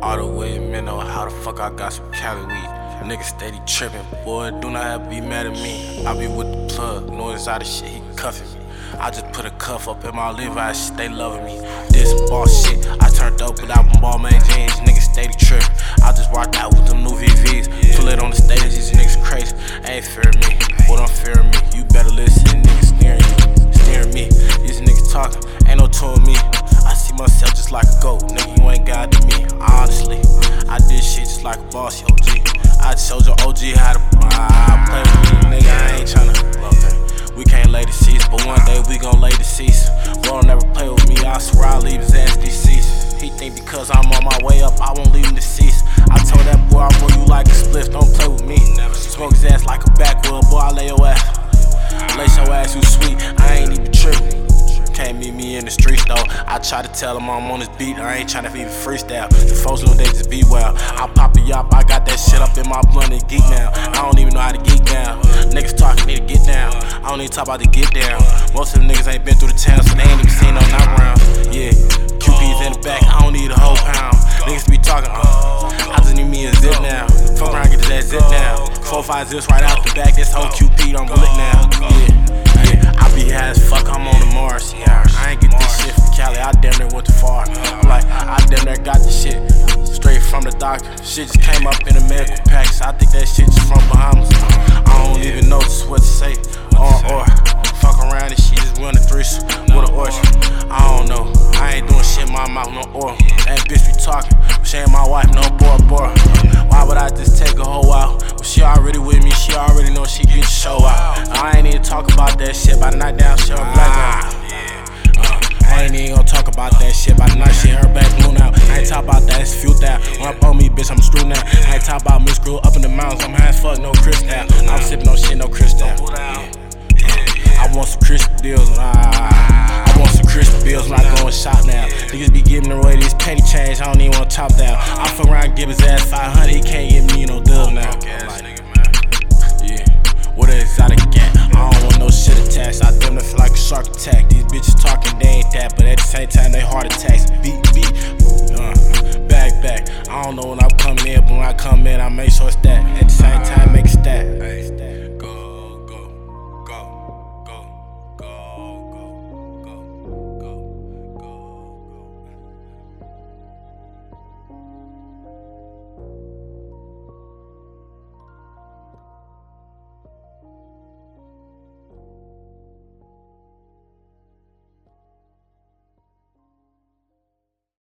All the way, man, know how the fuck I got some Cali weed. Niggas steady tripping, boy, do not have to be mad at me. I be with the plug, it's out of shit, he cuffing me. I just put a cuff up in my Levi's, they loving me. This boss shit, I turned up without Balmain jeans, niggas steady tripping. Boss, yo, G. I showed your OG how to uh, I try to tell them I'm on this beat. I ain't tryna even freestyle. The folks know they just be well. I pop it up, I got that shit up in my blunt and geek now. I don't even know how to geek down. Niggas talking need to get down. I don't even talk about to get down. Most of them niggas ain't been through the town, so they ain't even seen no night round. Yeah, QP's in the back, I don't need a whole pound. Niggas be talking, uh, I just need me a zip now. Fuck around, get to that zip now. Four, five zips right out the back, this whole QP don't lit now. Yeah, shit straight from the doctor. Shit just came up in a medical package. I think that shit just from Bahamas. I don't even up on me, bitch, I'm screwed now. I ain't talk about me, screw up in the mountains. I'm high as fuck, no crisp now. I'm sipping on shit, no crisp now. I want some crisp deals, ah. I want some crisp bills I'm not going shop now. Niggas be giving away these penny change, I don't even want to top that. I fuck around, give his ass 500, he can't give me no deal now. Yeah, what an exotic gang. I don't want no shit attached. I damn near like a shark attack. These bitches talking, they ain't that, but at the same time, they heart attacks don't know when I come in, but when I come in, I make sure it's that. At the same time, make it stat.